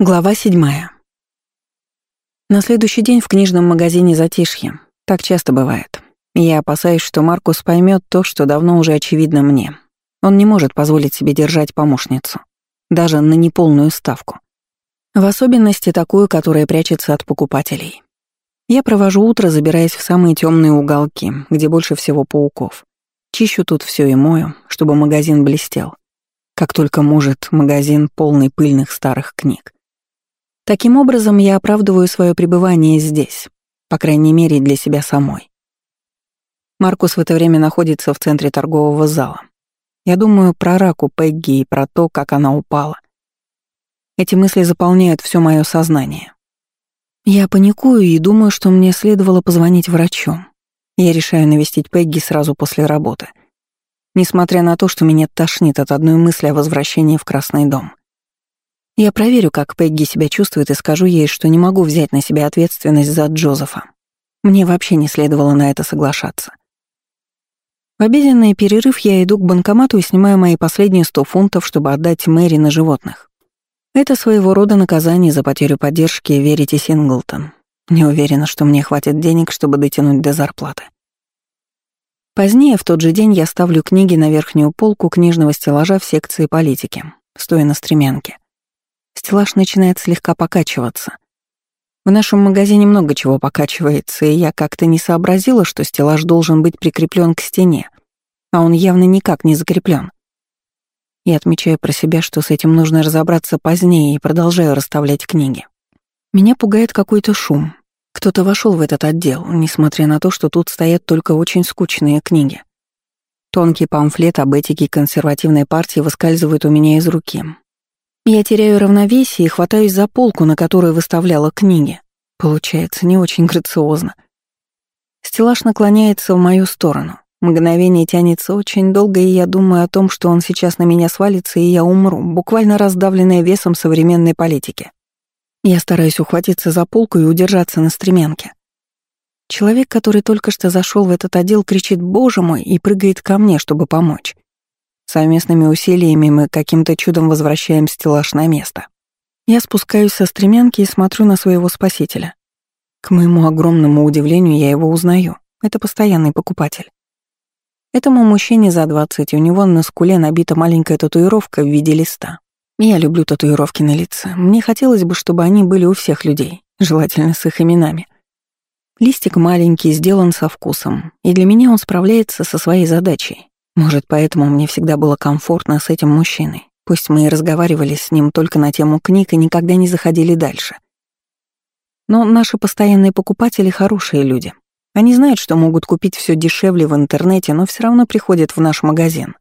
Глава седьмая. На следующий день в книжном магазине затишье. Так часто бывает. Я опасаюсь, что Маркус поймет то, что давно уже очевидно мне. Он не может позволить себе держать помощницу. Даже на неполную ставку. В особенности такую, которая прячется от покупателей. Я провожу утро, забираясь в самые темные уголки, где больше всего пауков. Чищу тут все и мою, чтобы магазин блестел. Как только может магазин полный пыльных старых книг. Таким образом, я оправдываю свое пребывание здесь, по крайней мере, для себя самой. Маркус в это время находится в центре торгового зала. Я думаю про раку Пегги и про то, как она упала. Эти мысли заполняют все мое сознание. Я паникую и думаю, что мне следовало позвонить врачу. Я решаю навестить Пегги сразу после работы. Несмотря на то, что меня тошнит от одной мысли о возвращении в Красный дом. Я проверю, как Пегги себя чувствует, и скажу ей, что не могу взять на себя ответственность за Джозефа. Мне вообще не следовало на это соглашаться. В обеденный перерыв я иду к банкомату и снимаю мои последние сто фунтов, чтобы отдать Мэри на животных. Это своего рода наказание за потерю поддержки Верите Синглтон. Не уверена, что мне хватит денег, чтобы дотянуть до зарплаты. Позднее, в тот же день, я ставлю книги на верхнюю полку книжного стеллажа в секции политики, стоя на стремянке. Стеллаж начинает слегка покачиваться. В нашем магазине много чего покачивается, и я как-то не сообразила, что стеллаж должен быть прикреплен к стене, а он явно никак не закреплен. Я отмечаю про себя, что с этим нужно разобраться позднее, и продолжаю расставлять книги. Меня пугает какой-то шум. Кто-то вошел в этот отдел, несмотря на то, что тут стоят только очень скучные книги. Тонкий памфлет об этике консервативной партии выскальзывает у меня из руки, я теряю равновесие и хватаюсь за полку, на которую выставляла книги. Получается не очень грациозно. Стеллаж наклоняется в мою сторону. Мгновение тянется очень долго, и я думаю о том, что он сейчас на меня свалится, и я умру, буквально раздавленная весом современной политики. Я стараюсь ухватиться за полку и удержаться на стремянке. Человек, который только что зашел в этот отдел, кричит «Боже мой!» и прыгает ко мне, чтобы помочь. Совместными усилиями мы каким-то чудом возвращаем стеллаж на место. Я спускаюсь со стремянки и смотрю на своего спасителя. К моему огромному удивлению, я его узнаю. Это постоянный покупатель. Этому мужчине за 20, у него на скуле набита маленькая татуировка в виде листа. Я люблю татуировки на лице. Мне хотелось бы, чтобы они были у всех людей, желательно с их именами. Листик маленький, сделан со вкусом, и для меня он справляется со своей задачей. Может, поэтому мне всегда было комфортно с этим мужчиной. Пусть мы и разговаривали с ним только на тему книг и никогда не заходили дальше. Но наши постоянные покупатели — хорошие люди. Они знают, что могут купить все дешевле в интернете, но все равно приходят в наш магазин.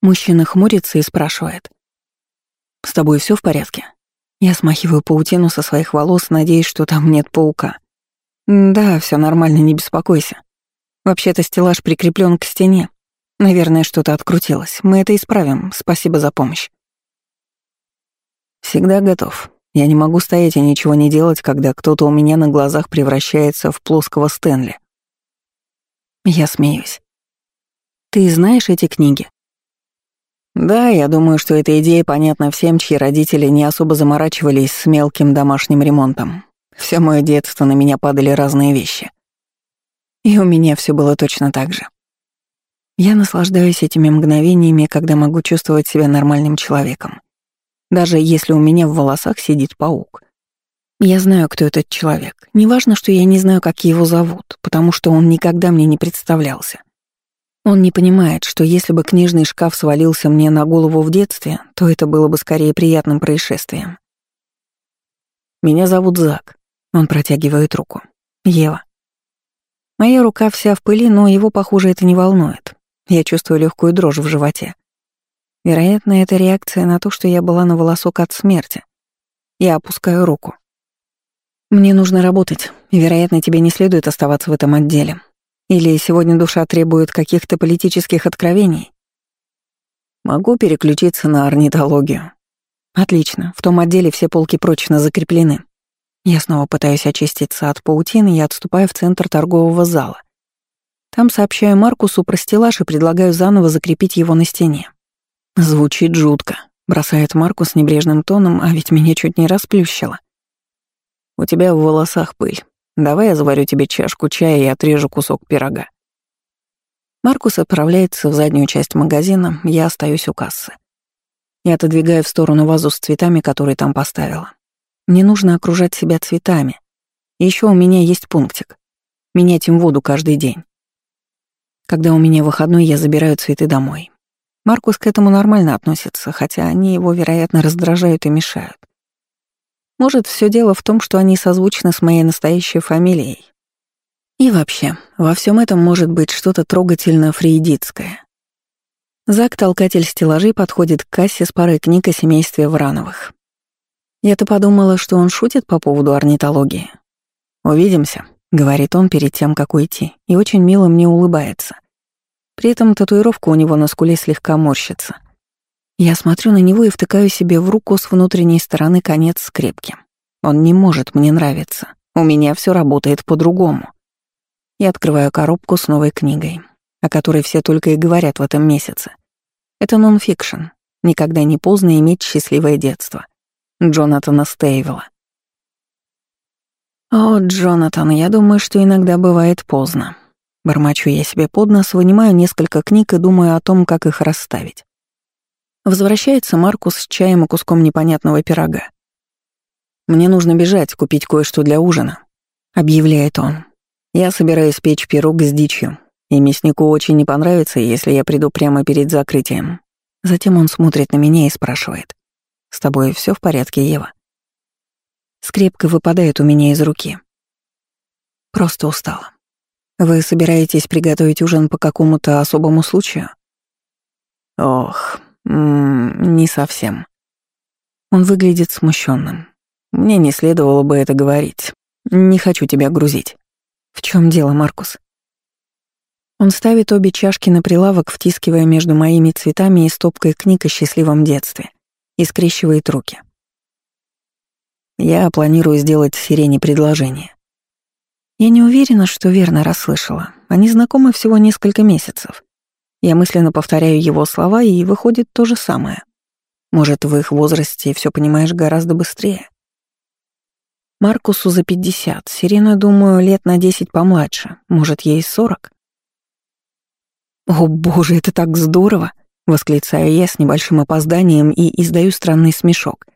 Мужчина хмурится и спрашивает. «С тобой все в порядке?» Я смахиваю паутину со своих волос, надеясь, что там нет паука. «Да, все нормально, не беспокойся. Вообще-то стеллаж прикреплен к стене, Наверное, что-то открутилось. Мы это исправим. Спасибо за помощь. Всегда готов. Я не могу стоять и ничего не делать, когда кто-то у меня на глазах превращается в плоского Стэнли. Я смеюсь. Ты знаешь эти книги? Да, я думаю, что эта идея понятна всем, чьи родители не особо заморачивались с мелким домашним ремонтом. Все мое детство на меня падали разные вещи. И у меня все было точно так же. Я наслаждаюсь этими мгновениями, когда могу чувствовать себя нормальным человеком. Даже если у меня в волосах сидит паук. Я знаю, кто этот человек. Неважно, что я не знаю, как его зовут, потому что он никогда мне не представлялся. Он не понимает, что если бы книжный шкаф свалился мне на голову в детстве, то это было бы скорее приятным происшествием. «Меня зовут Зак». Он протягивает руку. «Ева». Моя рука вся в пыли, но его, похоже, это не волнует. Я чувствую легкую дрожь в животе. Вероятно, это реакция на то, что я была на волосок от смерти. Я опускаю руку. Мне нужно работать, вероятно, тебе не следует оставаться в этом отделе. Или сегодня душа требует каких-то политических откровений? Могу переключиться на орнитологию. Отлично, в том отделе все полки прочно закреплены. Я снова пытаюсь очиститься от паутины и отступаю в центр торгового зала. Там сообщаю Маркусу про стеллаж и предлагаю заново закрепить его на стене. Звучит жутко. Бросает Марку с небрежным тоном, а ведь меня чуть не расплющило. У тебя в волосах пыль. Давай я заварю тебе чашку чая и отрежу кусок пирога. Маркус отправляется в заднюю часть магазина, я остаюсь у кассы. Я отодвигаю в сторону вазу с цветами, которые там поставила. Мне нужно окружать себя цветами. Еще у меня есть пунктик. Менять им воду каждый день. Когда у меня выходной, я забираю цветы домой. Маркус к этому нормально относится, хотя они его, вероятно, раздражают и мешают. Может, все дело в том, что они созвучны с моей настоящей фамилией. И вообще, во всем этом может быть что-то трогательно фрейдитское. Зак, толкатель стеллажей, подходит к кассе с парой книг о семействе Врановых. Я-то подумала, что он шутит по поводу орнитологии. «Увидимся», — говорит он перед тем, как уйти, и очень мило мне улыбается. При этом татуировка у него на скуле слегка морщится. Я смотрю на него и втыкаю себе в руку с внутренней стороны конец скрепки. Он не может мне нравиться. У меня все работает по-другому. Я открываю коробку с новой книгой, о которой все только и говорят в этом месяце. Это нонфикшн. Никогда не поздно иметь счастливое детство. Джонатана Стейвела. О, Джонатан, я думаю, что иногда бывает поздно. Бормочу я себе под нос, вынимаю несколько книг и думаю о том, как их расставить. Возвращается Маркус с чаем и куском непонятного пирога. «Мне нужно бежать, купить кое-что для ужина», — объявляет он. «Я собираюсь печь пирог с дичью, и мяснику очень не понравится, если я приду прямо перед закрытием». Затем он смотрит на меня и спрашивает. «С тобой все в порядке, Ева?» Скрепка выпадает у меня из руки. Просто устала. Вы собираетесь приготовить ужин по какому-то особому случаю? Ох, м -м, не совсем. Он выглядит смущенным. Мне не следовало бы это говорить. Не хочу тебя грузить. В чем дело, Маркус? Он ставит обе чашки на прилавок, втискивая между моими цветами и стопкой книг о счастливом детстве, и скрещивает руки. Я планирую сделать Сирене предложение. Я не уверена, что верно расслышала. Они знакомы всего несколько месяцев. Я мысленно повторяю его слова, и выходит то же самое. Может, в их возрасте все понимаешь гораздо быстрее. Маркусу за 50, Сирена, думаю, лет на 10 помладше, может, ей 40. «О боже, это так здорово!» — восклицаю я с небольшим опозданием и издаю странный смешок.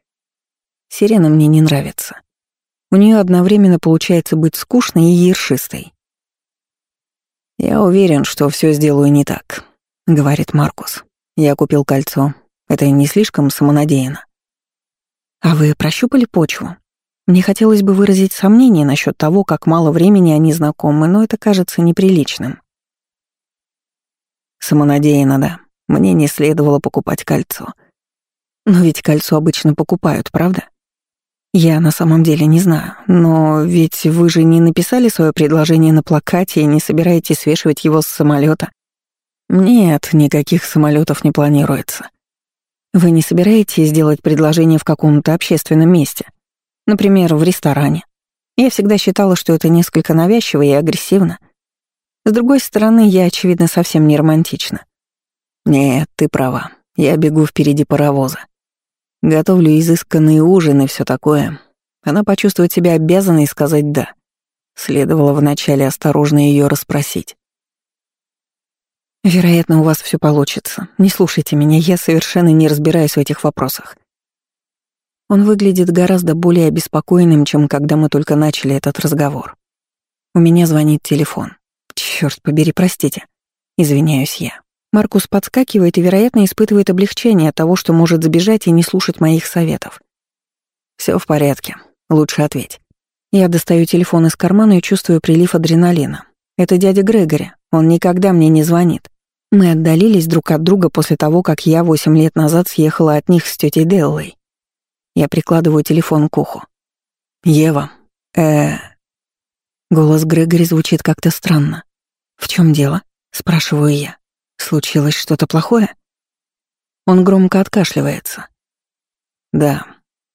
Сирена мне не нравится. У нее одновременно получается быть скучной и ершистой. «Я уверен, что все сделаю не так», — говорит Маркус. «Я купил кольцо. Это не слишком самонадеянно». «А вы прощупали почву? Мне хотелось бы выразить сомнение насчет того, как мало времени они знакомы, но это кажется неприличным». «Самонадеянно, да. Мне не следовало покупать кольцо. Но ведь кольцо обычно покупают, правда?» Я на самом деле не знаю, но ведь вы же не написали свое предложение на плакате и не собираетесь свешивать его с самолета. Нет, никаких самолетов не планируется. Вы не собираетесь сделать предложение в каком-то общественном месте? Например, в ресторане. Я всегда считала, что это несколько навязчиво и агрессивно. С другой стороны, я, очевидно, совсем не романтична. Нет, ты права. Я бегу впереди паровоза. Готовлю изысканный ужин и все такое. Она почувствует себя обязанной сказать «да». Следовало вначале осторожно ее расспросить. «Вероятно, у вас все получится. Не слушайте меня, я совершенно не разбираюсь в этих вопросах». Он выглядит гораздо более обеспокоенным, чем когда мы только начали этот разговор. У меня звонит телефон. Черт побери, простите. Извиняюсь я. Маркус подскакивает и, вероятно, испытывает облегчение от того, что может сбежать и не слушать моих советов. Все в порядке. Лучше ответь. Я достаю телефон из кармана и чувствую прилив адреналина. Это дядя Грегори. Он никогда мне не звонит. Мы отдалились друг от друга после того, как я восемь лет назад съехала от них с тетей Деллой. Я прикладываю телефон к уху. «Ева, э, Голос Грегори звучит как-то странно. «В чем дело?» — спрашиваю я. Случилось что-то плохое? Он громко откашливается. Да,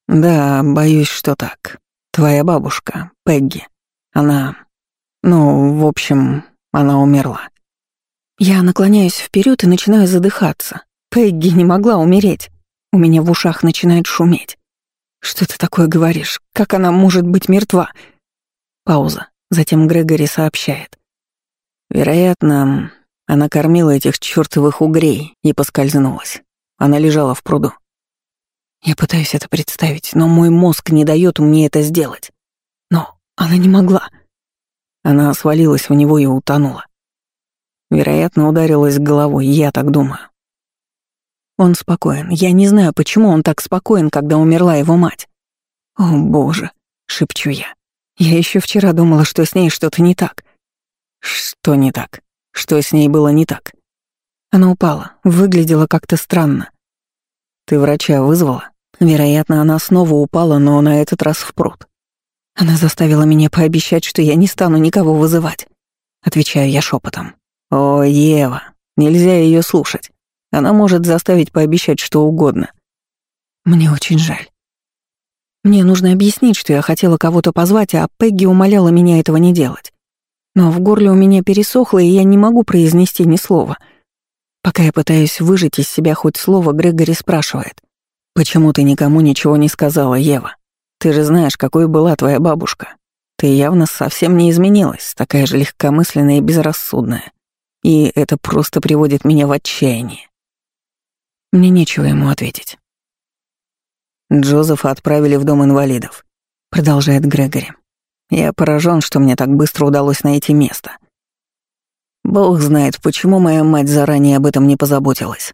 да, боюсь, что так. Твоя бабушка, Пегги, она... Ну, в общем, она умерла. Я наклоняюсь вперед и начинаю задыхаться. Пегги не могла умереть. У меня в ушах начинает шуметь. Что ты такое говоришь? Как она может быть мертва? Пауза. Затем Грегори сообщает. Вероятно, она кормила этих чёртовых угрей и поскользнулась. Она лежала в пруду. Я пытаюсь это представить, но мой мозг не дает мне это сделать. Но она не могла. Она свалилась в него и утонула. Вероятно, ударилась головой, я так думаю. Он спокоен. Я не знаю, почему он так спокоен, когда умерла его мать. «О, боже!» — шепчу я. «Я еще вчера думала, что с ней что-то не так». «Что не так? Что с ней было не так?» Она упала, выглядела как-то странно. «Ты врача вызвала?» Вероятно, она снова упала, но на этот раз в пруд. Она заставила меня пообещать, что я не стану никого вызывать. Отвечаю я шепотом. «О, Ева, нельзя ее слушать. Она может заставить пообещать что угодно». Мне очень жаль. Мне нужно объяснить, что я хотела кого-то позвать, а Пегги умоляла меня этого не делать. Но в горле у меня пересохло, и я не могу произнести ни слова. Пока я пытаюсь выжать из себя хоть слово, Грегори спрашивает. «Почему ты никому ничего не сказала, Ева? Ты же знаешь, какой была твоя бабушка. Ты явно совсем не изменилась, такая же легкомысленная и безрассудная. И это просто приводит меня в отчаяние». Мне нечего ему ответить. Джозефа отправили в дом инвалидов, продолжает Грегори. Я поражен, что мне так быстро удалось найти место. Бог знает, почему моя мать заранее об этом не позаботилась.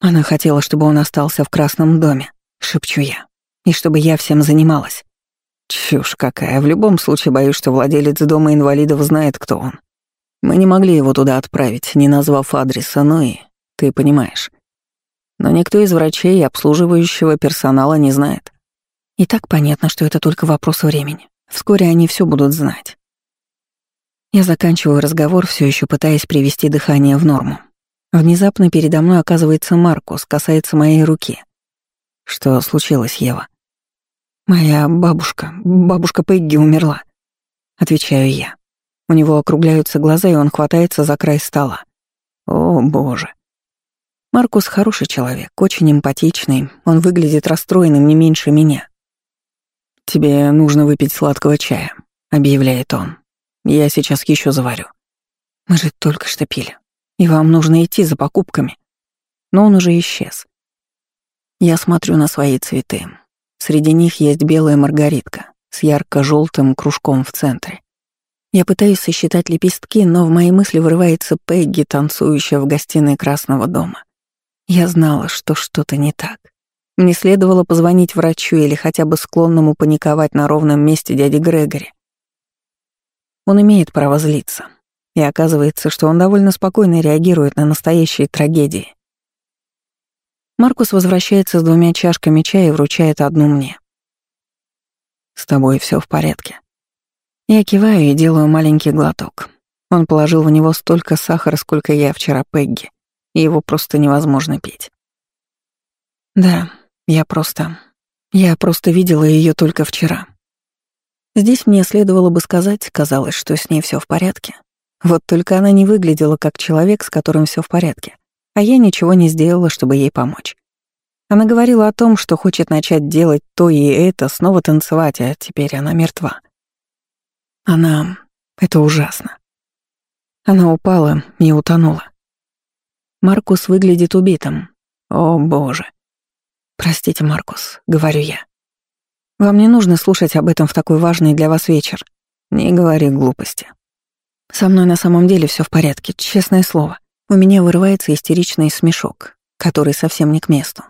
Она хотела, чтобы он остался в красном доме, шепчу я, и чтобы я всем занималась. Чушь какая, в любом случае боюсь, что владелец дома инвалидов знает, кто он. Мы не могли его туда отправить, не назвав адреса, ну и ты понимаешь. Но никто из врачей и обслуживающего персонала не знает. И так понятно, что это только вопрос времени. Вскоре они все будут знать. Я заканчиваю разговор, все еще пытаясь привести дыхание в норму. Внезапно передо мной оказывается Маркус, касается моей руки. Что случилось, Ева? Моя бабушка, бабушка Пегги умерла. Отвечаю я. У него округляются глаза, и он хватается за край стола. О, боже. Маркус хороший человек, очень эмпатичный, он выглядит расстроенным не меньше меня. «Тебе нужно выпить сладкого чая», — объявляет он. «Я сейчас еще заварю». «Мы же только что пили и вам нужно идти за покупками». Но он уже исчез. Я смотрю на свои цветы. Среди них есть белая маргаритка с ярко желтым кружком в центре. Я пытаюсь сосчитать лепестки, но в мои мысли вырывается Пегги, танцующая в гостиной Красного дома. Я знала, что что-то не так. Мне следовало позвонить врачу или хотя бы склонному паниковать на ровном месте дяде Грегори. Он имеет право злиться. И оказывается, что он довольно спокойно реагирует на настоящие трагедии. Маркус возвращается с двумя чашками чая и вручает одну мне. «С тобой все в порядке». Я киваю и делаю маленький глоток. Он положил в него столько сахара, сколько я вчера Пегги, и его просто невозможно пить. Да, я просто... Я просто видела ее только вчера. Здесь мне следовало бы сказать, казалось, что с ней все в порядке, вот только она не выглядела как человек, с которым все в порядке, а я ничего не сделала, чтобы ей помочь. Она говорила о том, что хочет начать делать то и это, снова танцевать, а теперь она мертва. Она... Это ужасно. Она упала и утонула. Маркус выглядит убитым. О, боже. Простите, Маркус, говорю я. Вам не нужно слушать об этом в такой важный для вас вечер. Не говори глупости. Со мной на самом деле все в порядке, честное слово. У меня вырывается истеричный смешок, который совсем не к месту.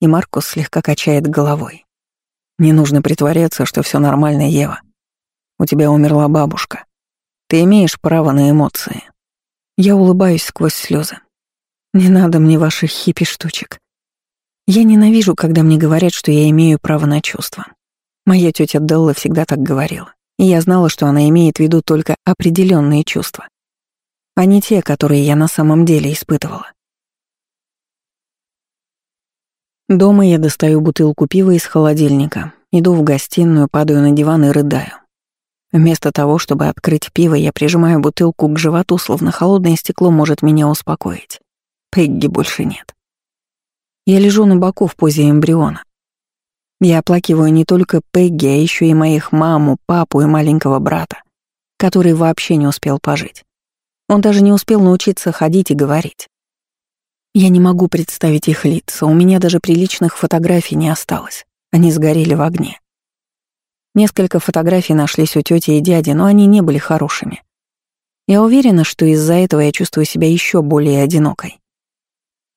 И Маркус слегка качает головой. Не нужно притворяться, что все нормально, Ева. У тебя умерла бабушка. Ты имеешь право на эмоции. Я улыбаюсь сквозь слезы. Не надо мне ваших хиппи-штучек. Я ненавижу, когда мне говорят, что я имею право на чувства. Моя тетя Делла всегда так говорила и я знала, что она имеет в виду только определенные чувства, а не те, которые я на самом деле испытывала. Дома я достаю бутылку пива из холодильника, иду в гостиную, падаю на диван и рыдаю. Вместо того, чтобы открыть пиво, я прижимаю бутылку к животу, словно холодное стекло может меня успокоить. Пегги больше нет. Я лежу на боку в позе эмбриона. Я оплакиваю не только Пегги, а еще и моих маму, папу и маленького брата, который вообще не успел пожить. Он даже не успел научиться ходить и говорить. Я не могу представить их лица, у меня даже приличных фотографий не осталось. Они сгорели в огне. Несколько фотографий нашлись у тети и дяди, но они не были хорошими. Я уверена, что из-за этого я чувствую себя еще более одинокой.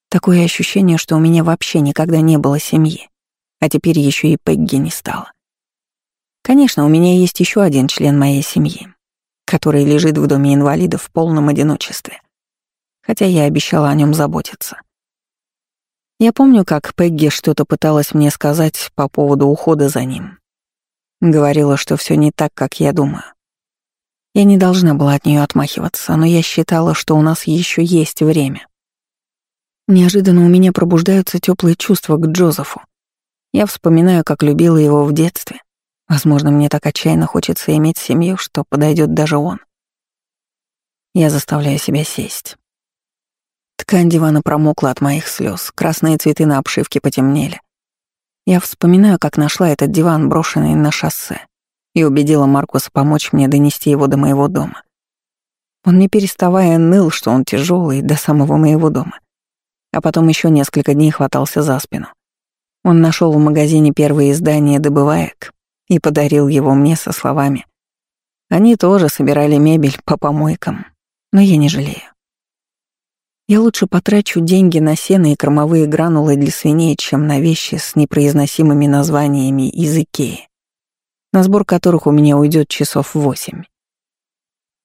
Такое ощущение, что у меня вообще никогда не было семьи, а теперь еще и Пегги не стало. Конечно, у меня есть еще один член моей семьи, который лежит в доме инвалидов в полном одиночестве, хотя я обещала о нем заботиться. Я помню, как Пегги что-то пыталась мне сказать по поводу ухода за ним. Говорила, что все не так, как я думаю. Я не должна была от нее отмахиваться, но я считала, что у нас еще есть время. Неожиданно у меня пробуждаются теплые чувства к Джозефу. Я вспоминаю, как любила его в детстве. Возможно, мне так отчаянно хочется иметь семью, что подойдет даже он. Я заставляю себя сесть. Ткань дивана промокла от моих слез, красные цветы на обшивке потемнели. Я вспоминаю, как нашла этот диван, брошенный на шоссе, и убедила Маркуса помочь мне донести его до моего дома. Он не переставая ныл, что он тяжелый до самого моего дома. А потом еще несколько дней хватался за спину. Он нашел в магазине первое издание «Добываек» и подарил его мне со словами. Они тоже собирали мебель по помойкам, но я не жалею. Я лучше потрачу деньги на сено и кормовые гранулы для свиней, чем на вещи с непроизносимыми названиями из Икеи, на сбор которых у меня уйдет часов восемь.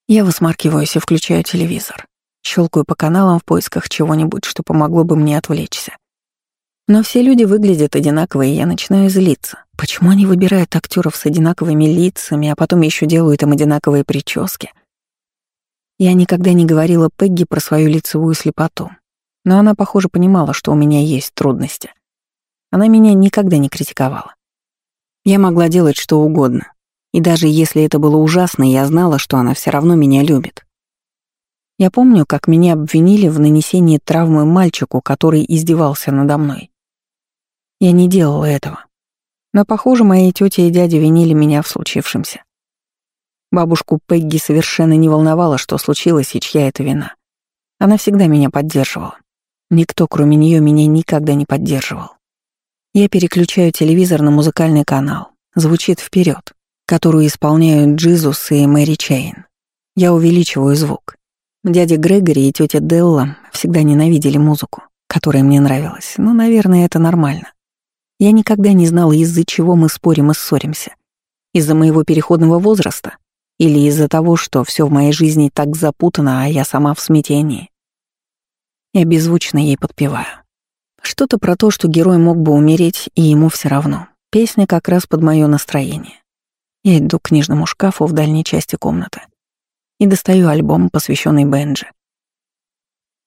Я высмаркиваюсь и включаю телевизор. Щелкаю по каналам в поисках чего-нибудь, что помогло бы мне отвлечься. Но все люди выглядят одинаково, и я начинаю злиться. Почему они выбирают актеров с одинаковыми лицами, а потом еще делают им одинаковые прически — я никогда не говорила Пегги про свою лицевую слепоту, но она, похоже, понимала, что у меня есть трудности. Она меня никогда не критиковала. Я могла делать что угодно, и даже если это было ужасно, я знала, что она все равно меня любит. Я помню, как меня обвинили в нанесении травмы мальчику, который издевался надо мной. Я не делала этого. Но, похоже, мои тети и дяди винили меня в случившемся. Бабушку Пегги совершенно не волновало, что случилось и чья это вина. Она всегда меня поддерживала. Никто, кроме нее, меня никогда не поддерживал. Я переключаю телевизор на музыкальный канал. Звучит вперед, которую исполняют Джизус и Мэри Чейн. Я увеличиваю звук. Дядя Грегори и тетя Делла всегда ненавидели музыку, которая мне нравилась, но, наверное, это нормально. Я никогда не знала, из-за чего мы спорим и ссоримся. Из-за моего переходного возраста или из-за того, что все в моей жизни так запутано, а я сама в смятении. Я беззвучно ей подпеваю. Что-то про то, что герой мог бы умереть, и ему все равно. Песня как раз под мое настроение. Я иду к книжному шкафу в дальней части комнаты и достаю альбом, посвященный Бенджи.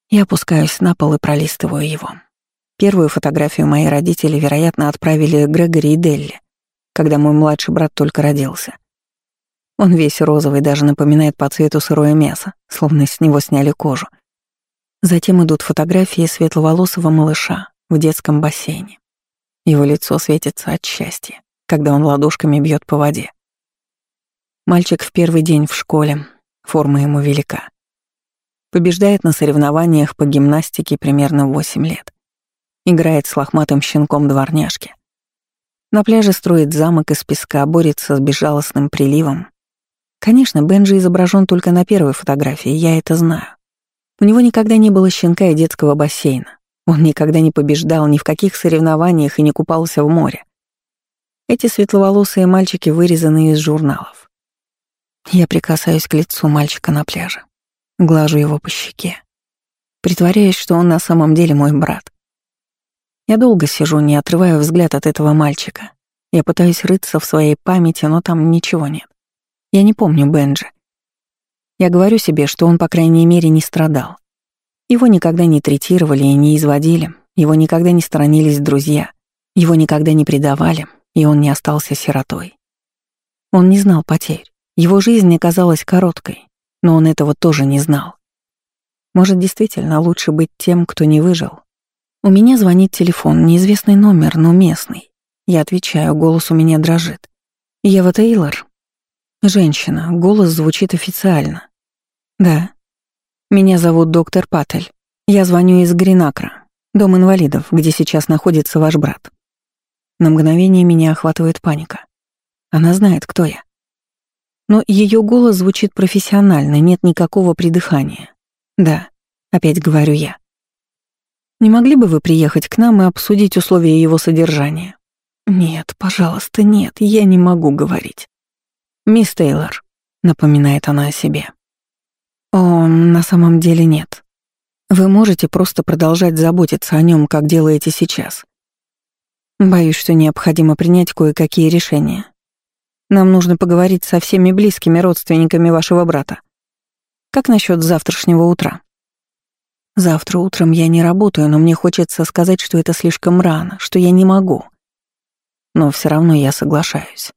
Я опускаюсь на пол и пролистываю его. Первую фотографию мои родители, вероятно, отправили Грегори и Делли, когда мой младший брат только родился. Он весь розовый, даже напоминает по цвету сырое мясо, словно с него сняли кожу. Затем идут фотографии светловолосого малыша в детском бассейне. Его лицо светится от счастья, когда он ладошками бьет по воде. Мальчик в первый день в школе, форма ему велика. Побеждает на соревнованиях по гимнастике примерно в 8 лет. Играет с лохматым щенком дворняжки. На пляже строит замок из песка, борется с безжалостным приливом, Конечно, Бенджи изображен только на первой фотографии, я это знаю. У него никогда не было щенка и детского бассейна. Он никогда не побеждал ни в каких соревнованиях и не купался в море. Эти светловолосые мальчики вырезаны из журналов. Я прикасаюсь к лицу мальчика на пляже, глажу его по щеке, притворяясь, что он на самом деле мой брат. Я долго сижу, не отрывая взгляд от этого мальчика. Я пытаюсь рыться в своей памяти, но там ничего нет. Я не помню Бенджи. Я говорю себе, что он, по крайней мере, не страдал. Его никогда не третировали и не изводили, его никогда не сторонились друзья, его никогда не предавали, и он не остался сиротой. Он не знал потерь. Его жизнь оказалась короткой, но он этого тоже не знал. Может, действительно лучше быть тем, кто не выжил. У меня звонит телефон, неизвестный номер, но местный. Я отвечаю, голос у меня дрожит. Ева Тейлор? Женщина, голос звучит официально. Да. Меня зовут доктор Паттель. Я звоню из Гринакра, дом инвалидов, где сейчас находится ваш брат. На мгновение меня охватывает паника. Она знает, кто я. Но ее голос звучит профессионально, нет никакого придыхания. Да, опять говорю я. Не могли бы вы приехать к нам и обсудить условия его содержания? Нет, пожалуйста, нет, я не могу говорить. Мисс Тейлор, напоминает она о себе. О, на самом деле нет. Вы можете просто продолжать заботиться о нем, как делаете сейчас. Боюсь, что необходимо принять кое-какие решения. Нам нужно поговорить со всеми близкими родственниками вашего брата. Как насчет завтрашнего утра? Завтра утром я не работаю, но мне хочется сказать, что это слишком рано, что я не могу. Но все равно я соглашаюсь.